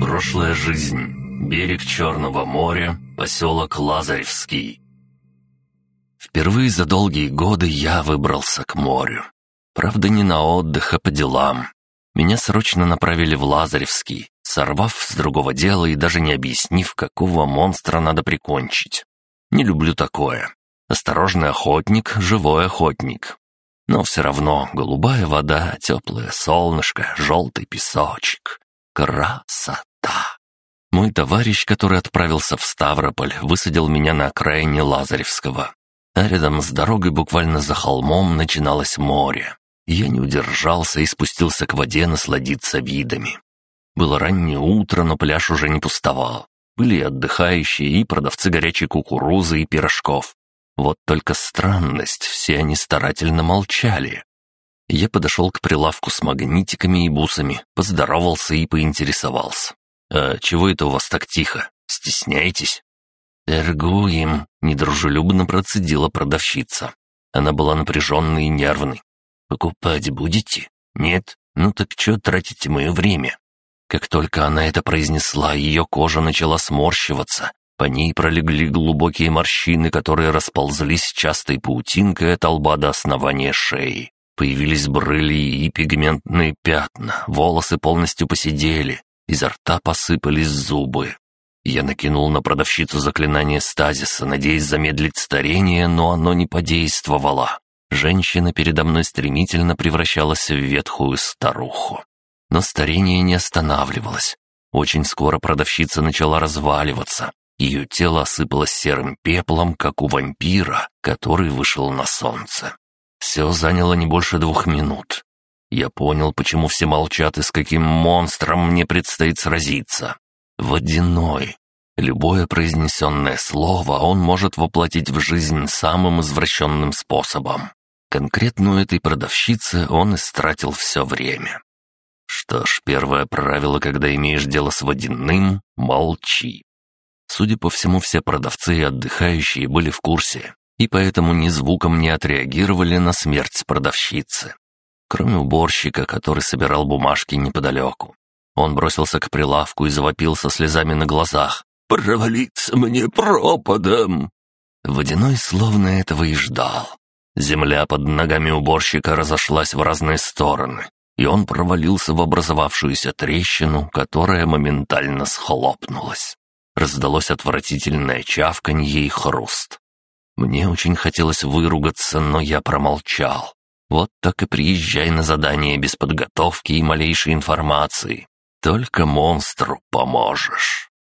Прошлая жизнь. Берег Черного моря, поселок Лазаревский. Впервые за долгие годы я выбрался к морю. Правда, не на отдых, а по делам. Меня срочно направили в Лазаревский, сорвав с другого дела и даже не объяснив, какого монстра надо прикончить. Не люблю такое. Осторожный охотник, живой охотник. Но все равно голубая вода, теплое солнышко, желтый песочек. Красота! Мой товарищ, который отправился в Ставрополь, высадил меня на окраине Лазаревского. А рядом с дорогой, буквально за холмом, начиналось море. Я не удержался и спустился к воде насладиться видами. Было раннее утро, но пляж уже не пустовал. Были и отдыхающие, и продавцы горячей кукурузы и пирожков. Вот только странность, все они старательно молчали. Я подошел к прилавку с магнитиками и бусами, поздоровался и поинтересовался. «А чего это у вас так тихо? Стесняетесь?» «Торгуем», — недружелюбно процедила продавщица. Она была напряженной и нервной. «Покупать будете? Нет? Ну так что тратите мое время?» Как только она это произнесла, ее кожа начала сморщиваться. По ней пролегли глубокие морщины, которые расползлись частой паутинкой от лба до основания шеи. Появились брыли и пигментные пятна, волосы полностью посидели, изо рта посыпались зубы. Я накинул на продавщицу заклинание стазиса, надеясь замедлить старение, но оно не подействовало. Женщина передо мной стремительно превращалась в ветхую старуху. Но старение не останавливалось. Очень скоро продавщица начала разваливаться. Ее тело осыпалось серым пеплом, как у вампира, который вышел на солнце. Все заняло не больше двух минут. Я понял, почему все молчат и с каким монстром мне предстоит сразиться. Водяной. Любое произнесенное слово он может воплотить в жизнь самым извращенным способом. Конкретно этой продавщицы он истратил все время. Что ж, первое правило, когда имеешь дело с водяным — молчи. Судя по всему, все продавцы и отдыхающие были в курсе, и поэтому ни звуком не отреагировали на смерть продавщицы. Кроме уборщика, который собирал бумажки неподалеку. Он бросился к прилавку и завопил со слезами на глазах. «Провалиться мне пропадом!» Водяной словно этого и ждал. Земля под ногами уборщика разошлась в разные стороны, и он провалился в образовавшуюся трещину, которая моментально схлопнулась. Раздалось отвратительное чавканье и хруст. Мне очень хотелось выругаться, но я промолчал. Вот так и приезжай на задание без подготовки и малейшей информации. Только монстру поможешь.